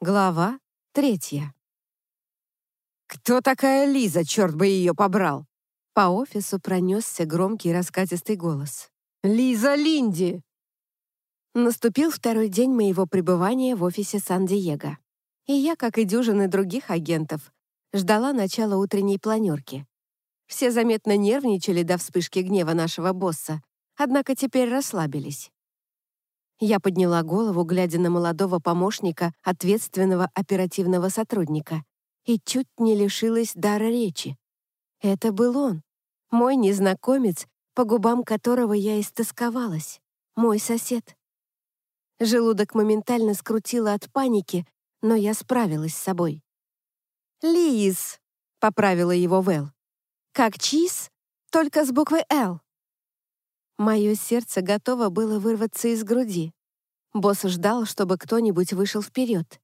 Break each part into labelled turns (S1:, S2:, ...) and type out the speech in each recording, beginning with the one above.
S1: Глава третья. «Кто такая Лиза, черт бы ее побрал?» По офису пронесся громкий раскатистый голос. «Лиза Линди!» Наступил второй день моего пребывания в офисе Сан-Диего. И я, как и дюжины других агентов, ждала начала утренней планерки. Все заметно нервничали до вспышки гнева нашего босса, однако теперь расслабились. Я подняла голову, глядя на молодого помощника, ответственного оперативного сотрудника, и чуть не лишилась дара речи. Это был он, мой незнакомец, по губам которого я истосковалась, мой сосед. Желудок моментально скрутило от паники, но я справилась с собой. «Лиз», — поправила его Вэл. «Как чиз, только с буквой «Л». Мое сердце готово было вырваться из груди. Босс ждал, чтобы кто-нибудь вышел вперед.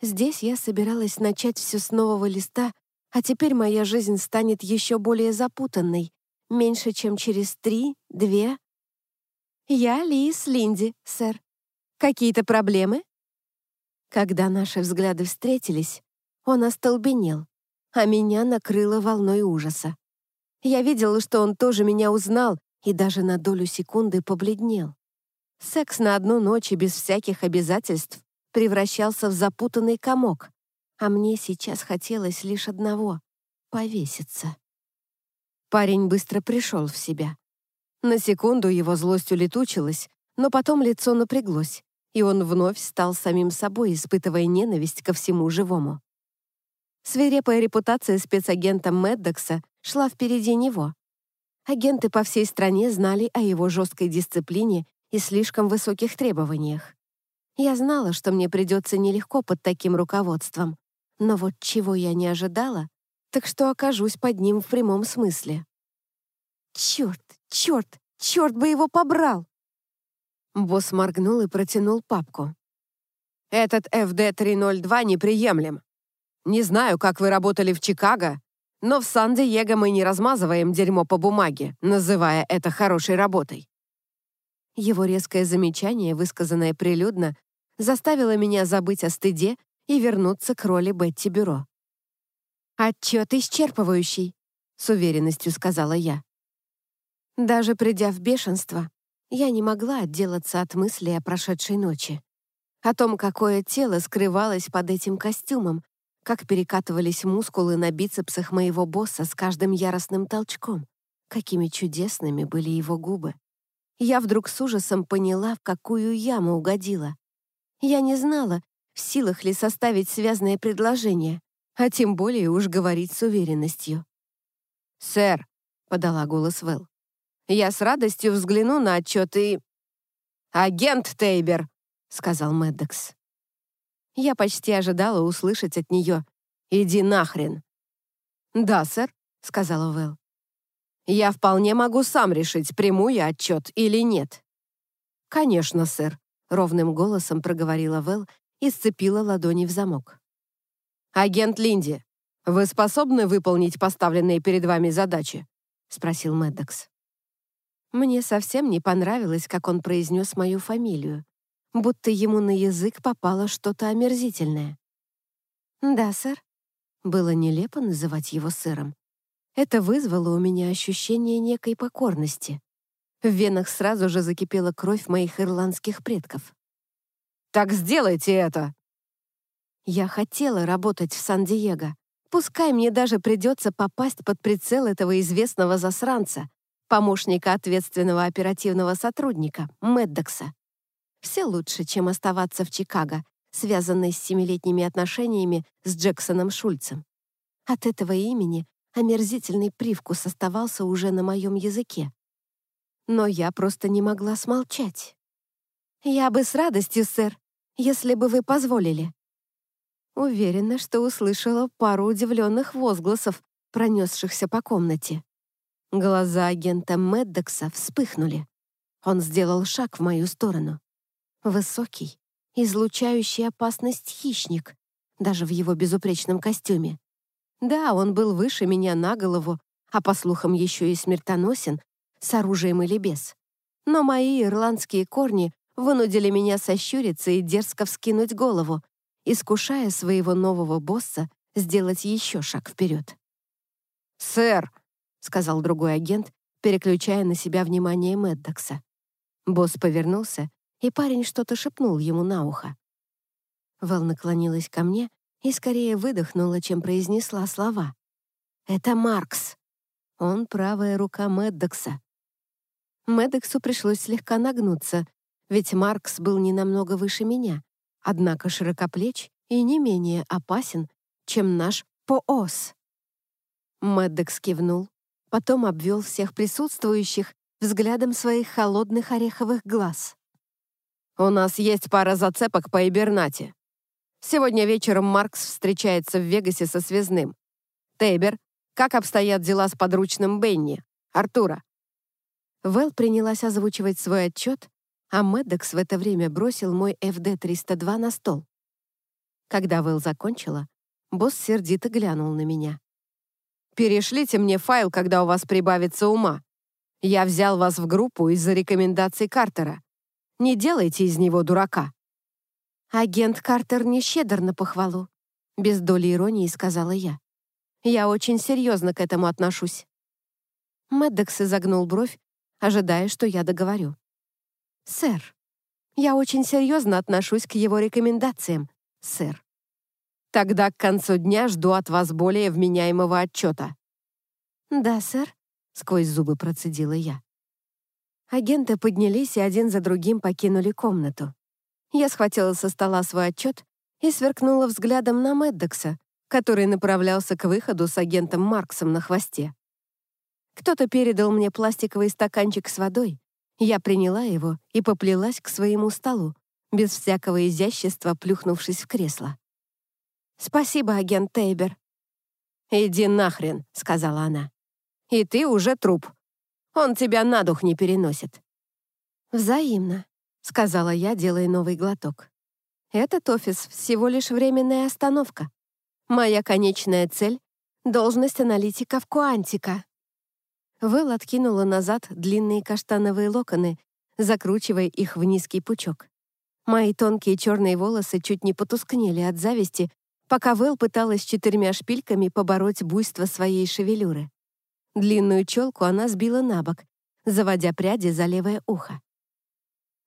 S1: Здесь я собиралась начать все с нового листа, а теперь моя жизнь станет еще более запутанной, меньше, чем через три, две. Я Лис Линди, сэр. Какие-то проблемы? Когда наши взгляды встретились, он остолбенел, а меня накрыло волной ужаса. Я видела, что он тоже меня узнал и даже на долю секунды побледнел. Секс на одну ночь и без всяких обязательств превращался в запутанный комок, а мне сейчас хотелось лишь одного — повеситься. Парень быстро пришел в себя. На секунду его злость улетучилась, но потом лицо напряглось, и он вновь стал самим собой, испытывая ненависть ко всему живому. Свирепая репутация спецагента Меддокса шла впереди него. Агенты по всей стране знали о его жесткой дисциплине и слишком высоких требованиях. Я знала, что мне придется нелегко под таким руководством, но вот чего я не ожидала, так что окажусь под ним в прямом смысле. Черт, черт, черт бы его побрал! Босс моргнул и протянул папку. «Этот FD-302 неприемлем. Не знаю, как вы работали в Чикаго, но в Сан-Диего мы не размазываем дерьмо по бумаге, называя это хорошей работой. Его резкое замечание, высказанное прилюдно, заставило меня забыть о стыде и вернуться к роли Бетти Бюро. «Отчет исчерпывающий», — с уверенностью сказала я. Даже придя в бешенство, я не могла отделаться от мысли о прошедшей ночи. О том, какое тело скрывалось под этим костюмом, как перекатывались мускулы на бицепсах моего босса с каждым яростным толчком, какими чудесными были его губы я вдруг с ужасом поняла, в какую яму угодила. Я не знала, в силах ли составить связное предложение, а тем более уж говорить с уверенностью. «Сэр», — подала голос Вэл, — «я с радостью взгляну на отчет и...» «Агент Тейбер», — сказал Мэддокс. Я почти ожидала услышать от нее «Иди нахрен». «Да, сэр», — сказала Вэл. Я вполне могу сам решить, приму я отчет или нет». «Конечно, сэр», — ровным голосом проговорила Вэл и сцепила ладони в замок. «Агент Линди, вы способны выполнить поставленные перед вами задачи?» — спросил Мэддокс. Мне совсем не понравилось, как он произнес мою фамилию, будто ему на язык попало что-то омерзительное. «Да, сэр». Было нелепо называть его сыром. Это вызвало у меня ощущение некой покорности. В венах сразу же закипела кровь моих ирландских предков. «Так сделайте это!» Я хотела работать в Сан-Диего. Пускай мне даже придется попасть под прицел этого известного засранца, помощника ответственного оперативного сотрудника, Меддокса. Все лучше, чем оставаться в Чикаго, связанной с семилетними отношениями с Джексоном Шульцем. От этого имени омерзительный привкус оставался уже на моем языке. Но я просто не могла смолчать. «Я бы с радостью, сэр, если бы вы позволили». Уверена, что услышала пару удивленных возгласов, пронесшихся по комнате. Глаза агента Меддокса вспыхнули. Он сделал шаг в мою сторону. Высокий, излучающий опасность хищник, даже в его безупречном костюме. Да, он был выше меня на голову, а по слухам еще и смертоносен, с оружием или без. Но мои ирландские корни вынудили меня сощуриться и дерзко вскинуть голову, искушая своего нового босса сделать еще шаг вперед.
S2: «Сэр», — сказал другой агент, переключая на себя внимание Мэддокса. Босс повернулся, и парень что-то шепнул ему на ухо.
S1: Вэл наклонилась ко мне и скорее выдохнула, чем произнесла слова. «Это Маркс. Он правая рука Мэддокса». Мэддоксу пришлось слегка нагнуться, ведь Маркс был не намного выше меня, однако широкоплеч и не менее опасен, чем наш ПОС. Мэддокс кивнул, потом обвел всех присутствующих взглядом своих холодных ореховых глаз.
S2: «У нас есть пара зацепок по Ибернате. Сегодня вечером Маркс встречается в Вегасе со связным. Тейбер, как обстоят дела с подручным Бенни? Артура?»
S1: Вэл принялась озвучивать свой отчет, а Мэддокс в это время бросил мой ФД-302 на стол. Когда Вэл закончила, босс сердито глянул на меня.
S2: «Перешлите мне файл, когда у вас прибавится ума. Я взял вас в группу из-за рекомендаций Картера. Не делайте из него дурака».
S1: «Агент Картер не щедр на похвалу», — без доли иронии сказала я. «Я очень серьезно к этому отношусь». Мэддокс изогнул бровь, ожидая, что я договорю. «Сэр, я очень серьезно отношусь к его рекомендациям, сэр».
S2: «Тогда к концу дня жду от вас более вменяемого отчета».
S1: «Да, сэр», — сквозь зубы процедила я. Агенты поднялись и один за другим покинули комнату. Я схватила со стола свой отчет и сверкнула взглядом на Мэддокса, который направлялся к выходу с агентом Марксом на хвосте. Кто-то передал мне пластиковый стаканчик с водой. Я приняла его и поплелась к своему столу, без всякого изящества плюхнувшись в кресло. «Спасибо, агент Тейбер».
S2: «Иди нахрен», — сказала она. «И ты уже труп. Он тебя на дух не переносит».
S1: «Взаимно», — сказала я, делая новый глоток. «Этот офис всего лишь временная остановка. Моя конечная цель — должность аналитика в Куантика». Вэл откинула назад длинные каштановые локоны, закручивая их в низкий пучок. Мои тонкие черные волосы чуть не потускнели от зависти, пока Вэл пыталась четырьмя шпильками побороть буйство своей шевелюры. Длинную челку она сбила на бок, заводя пряди за левое ухо.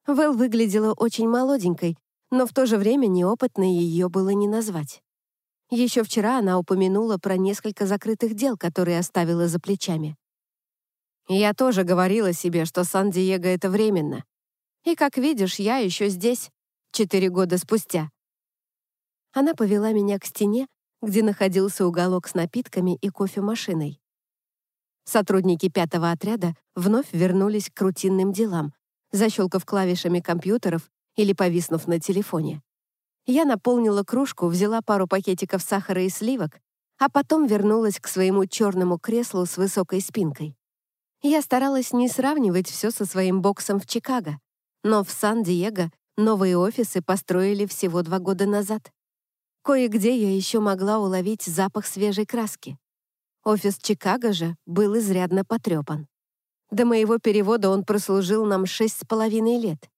S1: Вэл выглядела очень молоденькой, но в то же время неопытной ее было не назвать. Еще вчера она упомянула про несколько закрытых дел, которые оставила за плечами.
S2: «Я тоже говорила себе, что Сан-Диего — это временно. И, как видишь, я еще здесь, четыре года спустя».
S1: Она повела меня к стене, где находился уголок с напитками и кофемашиной. Сотрудники пятого отряда вновь вернулись к рутинным делам, защелкав клавишами компьютеров или повиснув на телефоне. Я наполнила кружку, взяла пару пакетиков сахара и сливок, а потом вернулась к своему черному креслу с высокой спинкой. Я старалась не сравнивать все со своим боксом в Чикаго, но в Сан-Диего новые офисы построили всего два года назад. Кое-где я еще могла уловить запах свежей краски. Офис Чикаго же был изрядно потрепан. До моего перевода он прослужил нам шесть с половиной лет.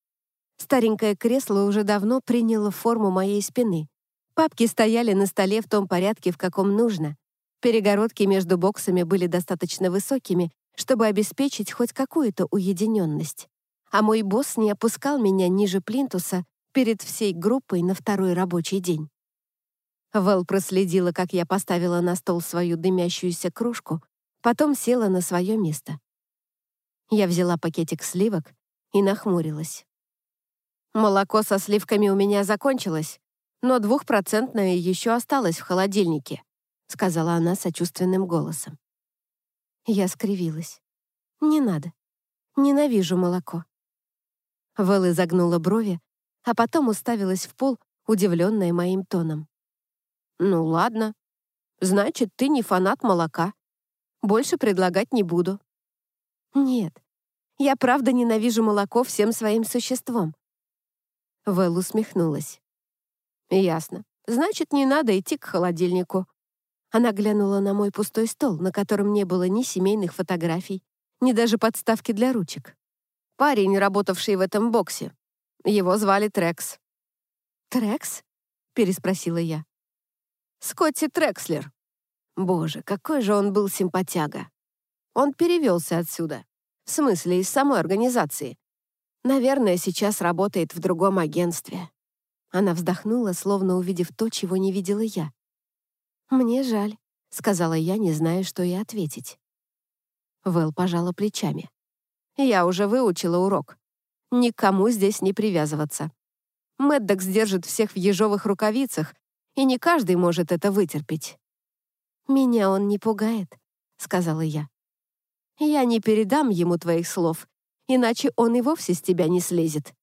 S1: Старенькое кресло уже давно приняло форму моей спины. Папки стояли на столе в том порядке, в каком нужно. Перегородки между боксами были достаточно высокими, чтобы обеспечить хоть какую-то уединенность. А мой босс не опускал меня ниже плинтуса перед всей группой на второй рабочий день. Вэл проследила, как я поставила на стол свою дымящуюся кружку, потом села на свое место. Я взяла пакетик сливок и нахмурилась. «Молоко со сливками у меня закончилось, но двухпроцентное еще осталось в холодильнике», сказала она сочувственным голосом. Я скривилась. «Не надо. Ненавижу молоко». Вэл изогнула брови, а потом уставилась в пол, удивленная моим тоном. «Ну ладно. Значит, ты не фанат молока. Больше предлагать не буду». «Нет, я правда ненавижу молоко всем своим существом». Вэл усмехнулась. «Ясно. Значит, не надо идти к холодильнику». Она глянула на мой пустой стол, на котором не было ни семейных фотографий, ни даже подставки для ручек. Парень, работавший в этом боксе. Его звали Трекс. «Трекс?
S2: — переспросила я. «Скотти Трекслер. Боже, какой же он был симпатяга. Он перевелся отсюда. В смысле, из самой организации. Наверное, сейчас работает в другом агентстве». Она вздохнула, словно увидев то, чего не видела я. «Мне жаль», — сказала я, не зная, что ей ответить. Вэл пожала плечами. «Я уже выучила урок. Никому здесь не привязываться. Мэддокс держит всех в ежовых рукавицах, и не каждый может это вытерпеть». «Меня он не пугает», — сказала я. «Я не передам ему твоих слов, иначе он и вовсе с тебя не слезет».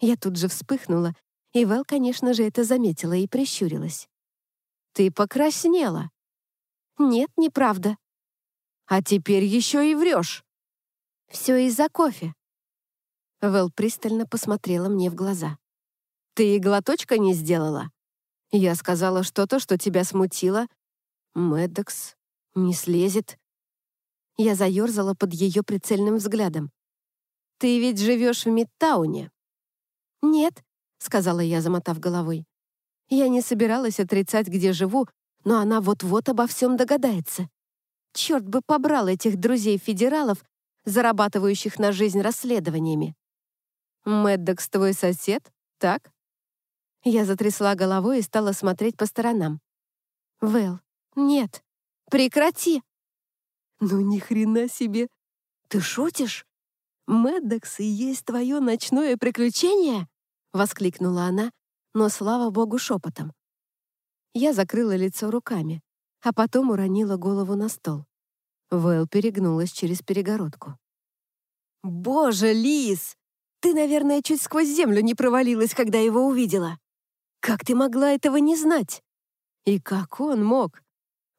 S2: Я тут же вспыхнула, и Вэл, конечно же, это заметила и прищурилась. «Ты покраснела». «Нет, неправда». «А теперь еще и врешь». «Все из-за кофе». Вэл пристально посмотрела мне в глаза. «Ты и глоточка не сделала?» Я сказала что-то, что тебя смутило. Мэддокс не слезет. Я заерзала под ее прицельным взглядом. «Ты ведь живешь в Мидтауне?» «Нет», — сказала я, замотав головой. Я не собиралась отрицать, где живу, но она вот-вот обо всем догадается. Черт бы побрал этих друзей-федералов, зарабатывающих на жизнь расследованиями. «Мэддокс твой сосед, так?» Я затрясла головой и стала смотреть по сторонам. «Вэл, нет, прекрати!» «Ну ни хрена себе! Ты шутишь? Мэддокс и есть твое ночное приключение?» — воскликнула она, но, слава богу, шепотом. Я закрыла лицо руками, а потом уронила голову на стол. Вэл перегнулась через перегородку. «Боже, Лис! Ты, наверное, чуть сквозь землю не провалилась, когда его увидела!» Как ты могла этого не знать? И как он мог?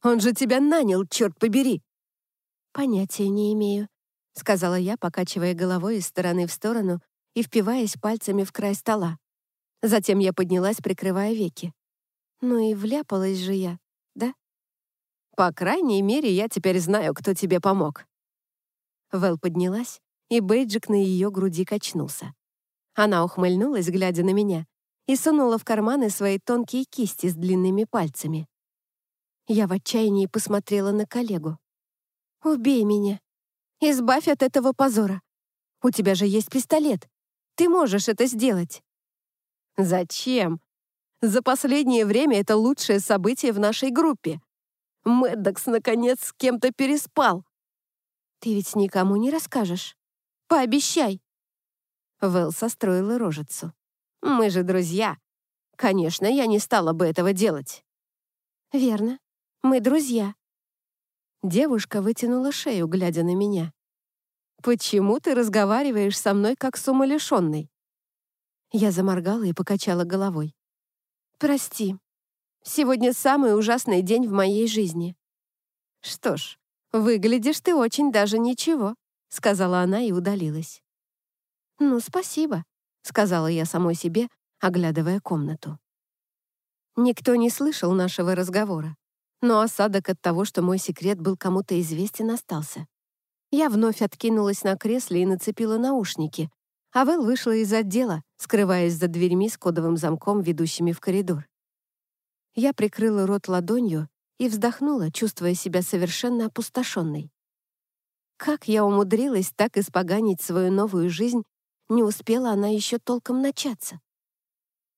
S2: Он же тебя нанял, черт побери!» «Понятия не имею», — сказала я, покачивая головой из стороны в сторону и впиваясь пальцами в край стола. Затем я поднялась, прикрывая веки. «Ну и вляпалась же я, да?» «По крайней мере, я теперь знаю, кто тебе помог». Вэл поднялась, и бейджик на ее груди качнулся. Она ухмыльнулась, глядя на меня, и сунула в карманы свои тонкие кисти с длинными пальцами. Я в отчаянии посмотрела на коллегу. «Убей меня! Избавь от этого позора! У тебя же есть пистолет! Ты можешь это сделать!» «Зачем? За последнее время это лучшее событие в нашей группе. Мэддокс, наконец, с кем-то переспал!» «Ты ведь никому не расскажешь? Пообещай!» Вэл состроила рожицу. Мы же друзья. Конечно, я не стала бы этого делать». «Верно. Мы друзья». Девушка вытянула шею, глядя на меня. «Почему ты разговариваешь со мной, как с умалишенной?» Я заморгала и покачала головой. «Прости. Сегодня самый ужасный день в моей жизни». «Что ж, выглядишь ты очень даже ничего», — сказала она и удалилась. «Ну, спасибо», — сказала я самой себе, оглядывая комнату. Никто не слышал нашего разговора, но осадок от того, что мой секрет был кому-то известен, остался. Я вновь откинулась на кресле и нацепила наушники, а Вэл вышла из отдела, скрываясь за дверьми с кодовым замком, ведущими в коридор. Я прикрыла рот ладонью и вздохнула, чувствуя себя совершенно опустошенной. Как я умудрилась так испоганить свою новую жизнь не успела она еще толком начаться.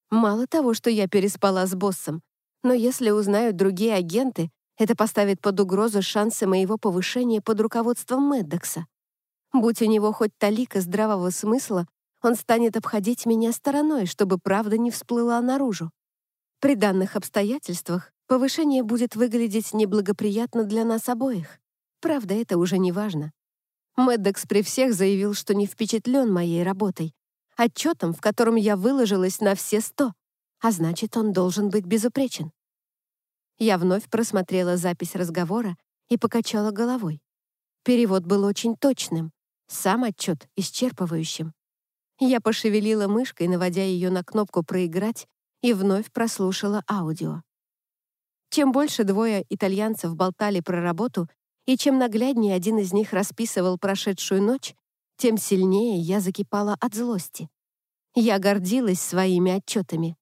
S2: Мало того, что я переспала с боссом, но если узнают другие агенты, это поставит под угрозу шансы моего повышения под руководством Мэддокса. Будь у него хоть талика здравого смысла, он станет обходить меня стороной, чтобы правда не всплыла наружу. При данных обстоятельствах повышение будет выглядеть неблагоприятно для нас обоих. Правда, это уже не важно. Мэддекс при всех заявил, что не впечатлен моей работой, отчетом, в котором я выложилась на все сто, а значит, он должен быть безупречен. Я вновь просмотрела запись разговора и покачала головой. Перевод был очень точным, сам отчет исчерпывающим. Я пошевелила мышкой, наводя ее на кнопку «Проиграть», и вновь прослушала аудио. Чем больше двое итальянцев болтали про работу, и чем нагляднее один из них расписывал прошедшую ночь, тем сильнее я закипала от злости. Я гордилась своими отчетами.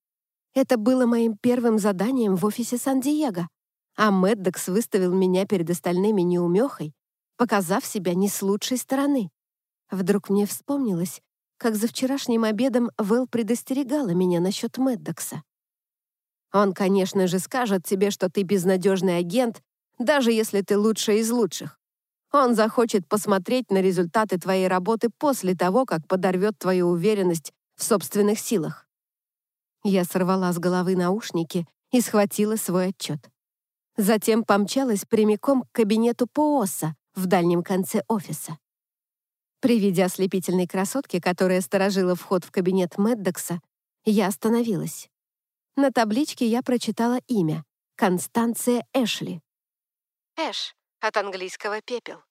S1: Это было моим первым заданием в офисе Сан-Диего, а Мэддокс выставил меня перед остальными неумехой, показав себя не с лучшей стороны. Вдруг мне вспомнилось, как за вчерашним обедом Вэл предостерегала меня насчет Мэддокса. Он, конечно же, скажет тебе, что ты безнадежный агент, даже если ты лучший из лучших. Он захочет посмотреть на результаты твоей работы после того, как подорвет твою уверенность в собственных силах. Я сорвала с головы наушники и схватила свой отчет. Затем помчалась прямиком к кабинету ПООСа в дальнем конце офиса. При виде ослепительной красотки, которая сторожила вход в кабинет Мэддокса, я остановилась. На табличке я прочитала имя — Констанция Эшли.
S2: Эш, от английского «пепел».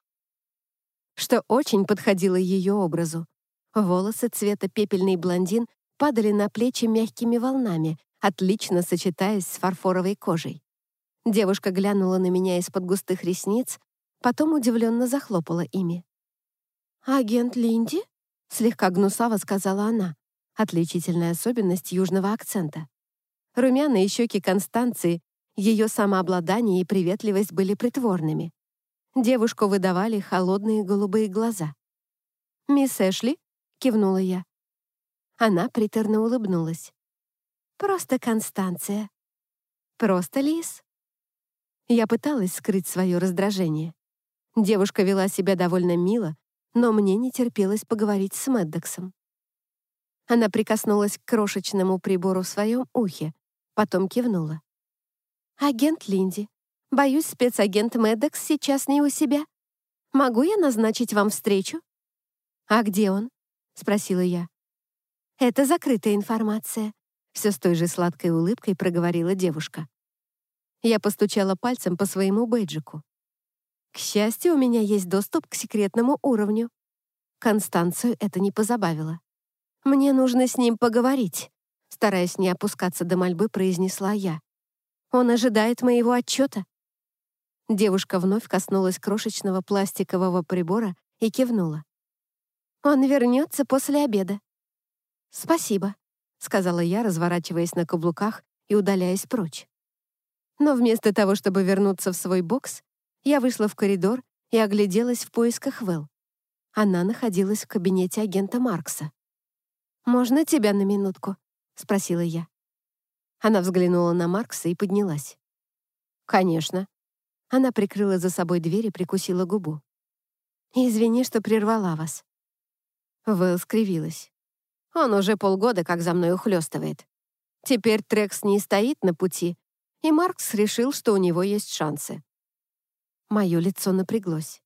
S1: Что очень подходило ее образу. Волосы цвета пепельный блондин падали на плечи мягкими волнами, отлично сочетаясь с фарфоровой кожей. Девушка глянула на меня из-под густых ресниц, потом удивленно захлопала ими. «Агент Линди?» — слегка гнусаво сказала она. Отличительная особенность южного акцента. Румяные щеки Констанции, ее самообладание и приветливость были притворными. Девушку выдавали холодные голубые глаза. «Мисс Эшли?» — кивнула я. Она приторно улыбнулась. «Просто Констанция». «Просто Лис?» Я пыталась скрыть свое раздражение. Девушка вела себя довольно мило, но мне не терпелось поговорить с Мэддоксом. Она прикоснулась к крошечному прибору в своем ухе, потом кивнула. «Агент Линди, боюсь, спецагент Мэддокс сейчас не у себя. Могу я назначить вам встречу?» «А где он?» — спросила я. «Это закрытая информация», — все с той же сладкой улыбкой проговорила девушка. Я постучала пальцем по своему бейджику. К счастью, у меня есть доступ к секретному уровню. Констанцию это не позабавило. «Мне нужно с ним поговорить», — стараясь не опускаться до мольбы, произнесла я. «Он ожидает моего отчета». Девушка вновь коснулась крошечного пластикового прибора и кивнула. «Он вернется после обеда. «Спасибо», — сказала я, разворачиваясь на каблуках и удаляясь прочь. Но вместо того, чтобы вернуться в свой бокс, я вышла в коридор и огляделась в поисках Вэл. Она находилась в кабинете агента Маркса. «Можно тебя на минутку?» — спросила я. Она взглянула на Маркса и поднялась. «Конечно». Она прикрыла за собой дверь и прикусила губу. «Извини, что прервала вас». Вэл скривилась. Он уже полгода как за мной ухлёстывает. Теперь Трекс не стоит на пути, и Маркс решил, что у него есть шансы. Мое лицо напряглось.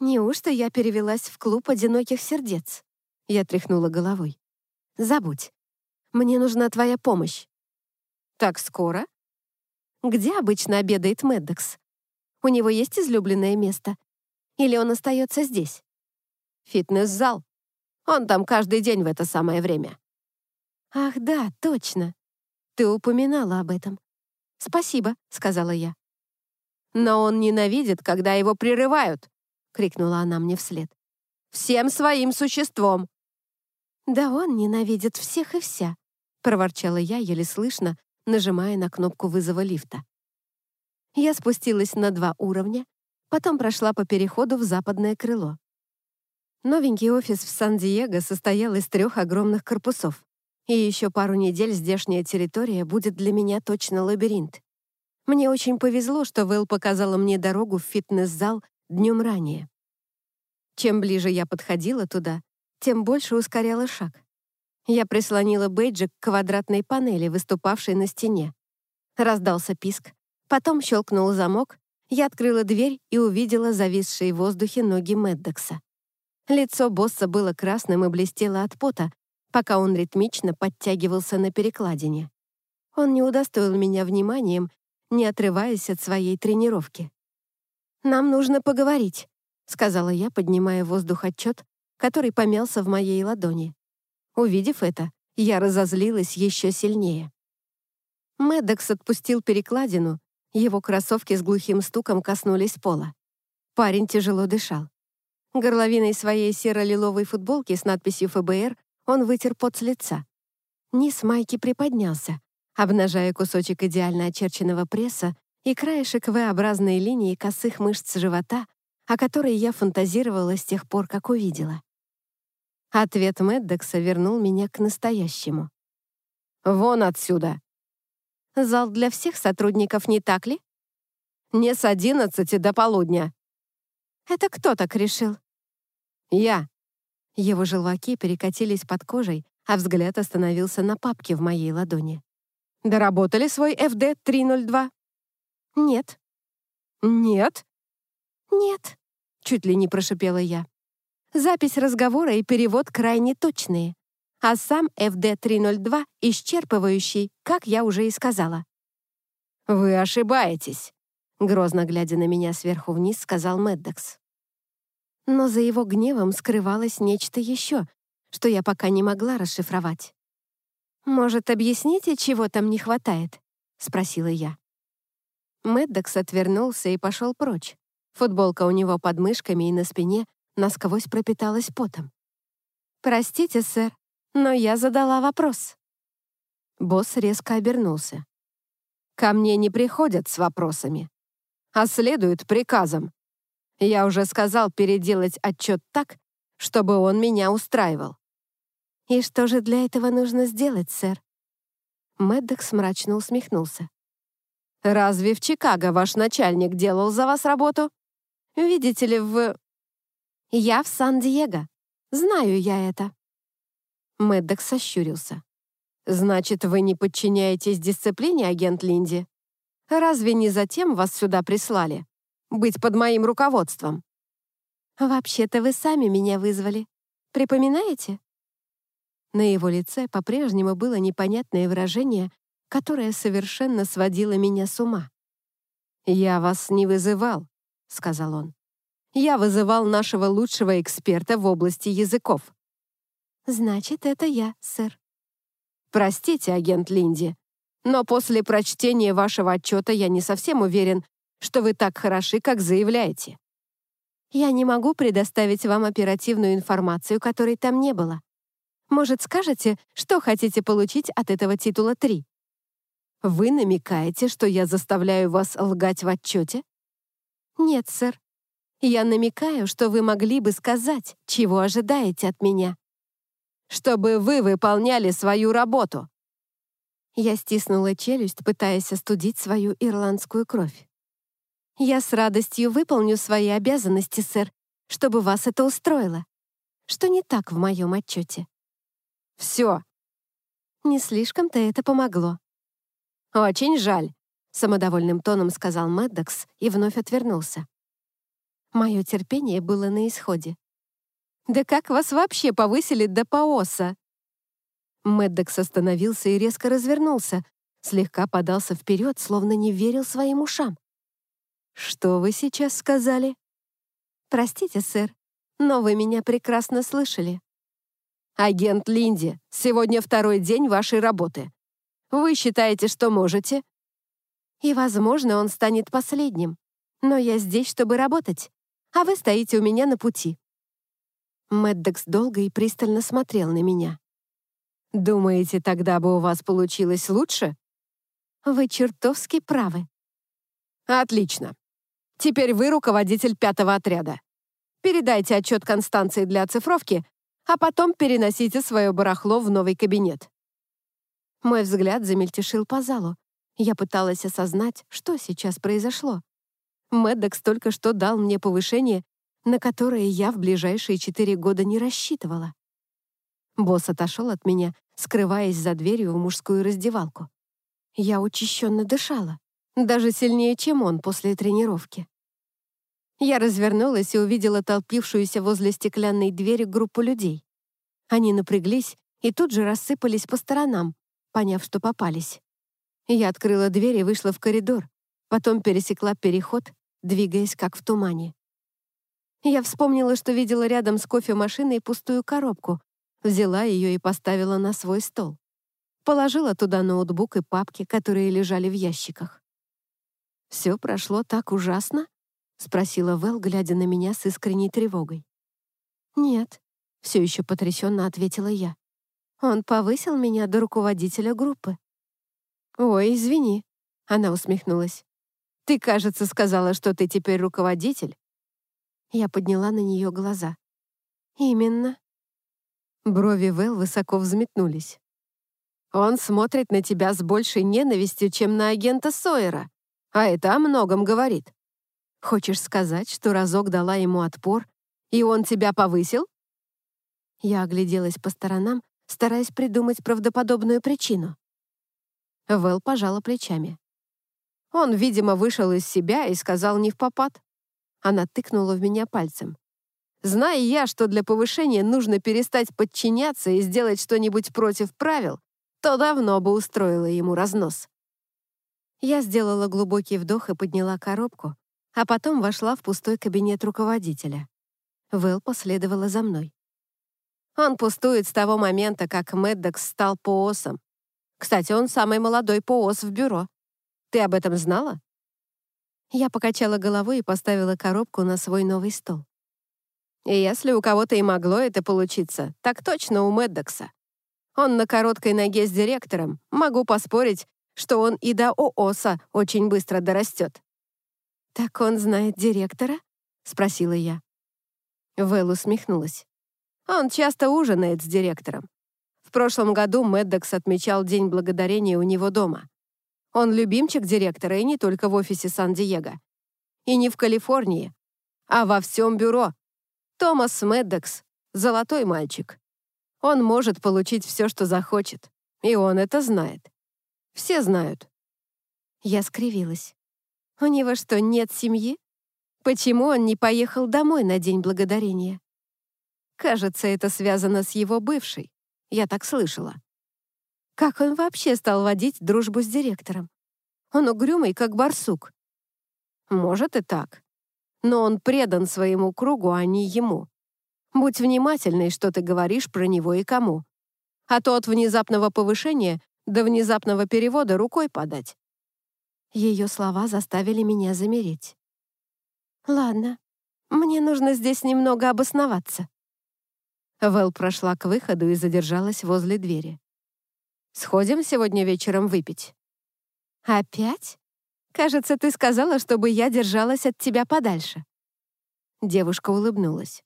S1: «Неужто я перевелась в клуб одиноких сердец?» Я тряхнула головой. «Забудь. Мне нужна твоя помощь». «Так скоро?» «Где обычно обедает Мэддокс? У него есть излюбленное место? Или он остается здесь?» «Фитнес-зал», он там каждый день в это самое время». «Ах, да, точно. Ты упоминала об этом. Спасибо», — сказала я. «Но он ненавидит, когда его прерывают», — крикнула она мне вслед. «Всем своим существом». «Да он ненавидит всех и вся», — проворчала я, еле слышно, нажимая на кнопку вызова лифта. Я спустилась на два уровня, потом прошла по переходу в западное крыло. Новенький офис в Сан-Диего состоял из трех огромных корпусов. И еще пару недель здешняя территория будет для меня точно лабиринт. Мне очень повезло, что Вэл показала мне дорогу в фитнес-зал днем ранее. Чем ближе я подходила туда, тем больше ускоряла шаг. Я прислонила бейджик к квадратной панели, выступавшей на стене. Раздался писк, потом щелкнул замок, я открыла дверь и увидела зависшие в воздухе ноги Меддокса. Лицо босса было красным и блестело от пота, пока он ритмично подтягивался на перекладине. Он не удостоил меня вниманием, не отрываясь от своей тренировки. «Нам нужно поговорить», — сказала я, поднимая в воздух отчет, который помялся в моей ладони. Увидев это, я разозлилась еще сильнее. Медекс отпустил перекладину, его кроссовки с глухим стуком коснулись пола. Парень тяжело дышал. Горловиной своей серо-лиловой футболки с надписью ФБР он вытер пот с лица. Низ майки приподнялся,
S2: обнажая кусочек идеально очерченного пресса и краешек V-образной линии косых мышц живота, о которой я фантазировала с тех пор, как увидела. Ответ Мэддокса вернул меня к настоящему. «Вон отсюда!» «Зал для всех сотрудников, не так ли?» «Не с одиннадцати до полудня». «Это кто так решил?» «Я». Его желваки перекатились под кожей, а взгляд остановился на папке в моей ладони. «Доработали свой FD-302?» «Нет». «Нет?» «Нет», — чуть ли не прошипела я. Запись разговора и перевод крайне точные, а сам FD-302 исчерпывающий, как я уже и сказала. «Вы ошибаетесь», — грозно глядя на меня сверху вниз, сказал Мэддокс. Но за его гневом скрывалось нечто еще, что я пока не могла расшифровать. «Может, объясните, чего там не хватает?» — спросила я. Мэддокс отвернулся и пошел прочь. Футболка у него под мышками и на спине насквозь пропиталась потом. «Простите, сэр, но я задала вопрос». Босс резко обернулся. «Ко мне не приходят с вопросами, а следуют приказам. Я уже сказал переделать отчет так, чтобы он меня устраивал». «И что же для этого нужно сделать, сэр?» Мэддокс мрачно усмехнулся. «Разве в Чикаго ваш начальник делал за вас работу? Видите ли, в...» «Я в Сан-Диего. Знаю я это». Мэддок сощурился. «Значит, вы не подчиняетесь дисциплине, агент Линди? Разве не затем вас сюда прислали? Быть под моим руководством?» «Вообще-то вы сами меня вызвали. Припоминаете?» На его лице по-прежнему было непонятное выражение, которое совершенно сводило меня с ума. «Я вас не вызывал», — сказал он. «Я вызывал нашего лучшего эксперта в области языков». «Значит, это я, сэр». «Простите, агент Линди, но после прочтения вашего отчета я не совсем уверен, что вы так хороши, как заявляете». «Я не могу предоставить вам оперативную информацию, которой там не было. Может, скажете, что хотите получить от этого титула 3? Вы намекаете, что я заставляю вас лгать в отчете? Нет, сэр. Я намекаю, что вы могли бы сказать, чего ожидаете от меня. Чтобы вы выполняли свою работу. Я стиснула челюсть, пытаясь остудить свою ирландскую кровь. Я с радостью выполню свои обязанности, сэр, чтобы вас это устроило. Что не так в моем отчете? Все. Не слишком-то это помогло. Очень жаль, самодовольным тоном сказал Мэддокс и вновь отвернулся. Мое терпение было на исходе. «Да как вас вообще повысили до паоса?» Мэддокс остановился и резко развернулся, слегка подался вперед, словно не верил своим ушам. «Что вы сейчас сказали?» «Простите, сэр, но вы меня прекрасно слышали». «Агент Линди, сегодня второй день вашей работы. Вы считаете, что можете?» «И, возможно, он станет последним. Но я здесь, чтобы работать, а вы стоите у меня на пути». Мэддокс долго и пристально смотрел на меня. «Думаете, тогда бы у вас получилось лучше?» «Вы чертовски правы». «Отлично. Теперь вы руководитель пятого отряда. Передайте отчет Констанции для оцифровки, а потом переносите свое барахло в новый кабинет». Мой взгляд замельтешил по залу. Я пыталась осознать, что сейчас произошло. Мэддокс только что дал мне повышение, на которое я в ближайшие четыре года не рассчитывала. Босс отошел от меня, скрываясь за дверью в мужскую раздевалку. Я учащенно дышала, даже сильнее, чем он после тренировки. Я развернулась и увидела толпившуюся возле стеклянной двери группу людей. Они напряглись и тут же рассыпались по сторонам, поняв, что попались. Я открыла дверь и вышла в коридор, потом пересекла переход, двигаясь как в тумане. Я вспомнила, что видела рядом с кофемашиной пустую коробку, взяла ее и поставила на свой стол. Положила туда ноутбук и папки, которые лежали в ящиках. «Все прошло так ужасно?» — спросила Вэл, глядя на меня с искренней тревогой. «Нет», — все еще потрясенно ответила я. «Он повысил меня до руководителя группы».
S1: «Ой, извини», — она усмехнулась. «Ты, кажется, сказала, что ты теперь руководитель». Я подняла на нее глаза. «Именно». Брови Вэл высоко взметнулись. «Он смотрит на тебя с большей ненавистью, чем на агента Сойера, а это о многом говорит. Хочешь сказать, что разок дала ему отпор, и он тебя повысил?» Я огляделась по сторонам, стараясь придумать правдоподобную причину. Вэл пожала плечами. Он, видимо, вышел из себя и сказал не в попад. Она тыкнула в меня пальцем. Зная я, что для повышения нужно перестать подчиняться и сделать что-нибудь против правил, то давно бы устроила ему разнос. Я сделала глубокий вдох и подняла коробку, а потом вошла в пустой кабинет руководителя. Вэл последовала за мной. Он пустует с того момента, как Мэддокс стал ПООСом. Кстати, он самый молодой ПООС в бюро. Ты об этом знала?» Я покачала головой и поставила коробку на свой новый стол. И если у кого-то и могло это получиться, так точно у Мэддокса. Он на короткой ноге с директором. Могу поспорить, что он и до ООСа очень быстро дорастет. «Так он знает директора?» — спросила я. Вэл усмехнулась. Он часто ужинает с директором. В прошлом году Мэддокс отмечал День Благодарения у него дома. Он любимчик директора и не только в офисе Сан-Диего. И не в Калифорнии, а во всем бюро. Томас Мэддокс — золотой мальчик. Он может получить все, что захочет. И он это знает. Все знают. Я скривилась. У него что, нет семьи? Почему он не поехал домой на День Благодарения? Кажется, это связано с его бывшей. Я так слышала. Как он вообще стал водить дружбу с директором? Он угрюмый, как барсук. Может и так. Но он предан своему кругу, а не ему. Будь внимательной, что ты говоришь про него и кому. А то от внезапного повышения до внезапного перевода рукой подать. Ее слова заставили меня замереть. «Ладно, мне нужно здесь немного обосноваться». Вэл прошла к выходу и задержалась возле двери. «Сходим сегодня вечером выпить?» «Опять? Кажется, ты сказала, чтобы я держалась от тебя подальше». Девушка улыбнулась.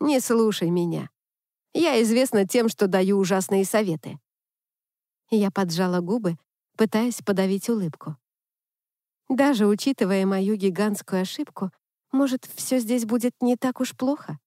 S1: «Не слушай меня. Я известна тем, что даю ужасные советы». Я поджала губы, пытаясь подавить улыбку. Даже учитывая мою гигантскую ошибку, может, все здесь будет не так уж плохо?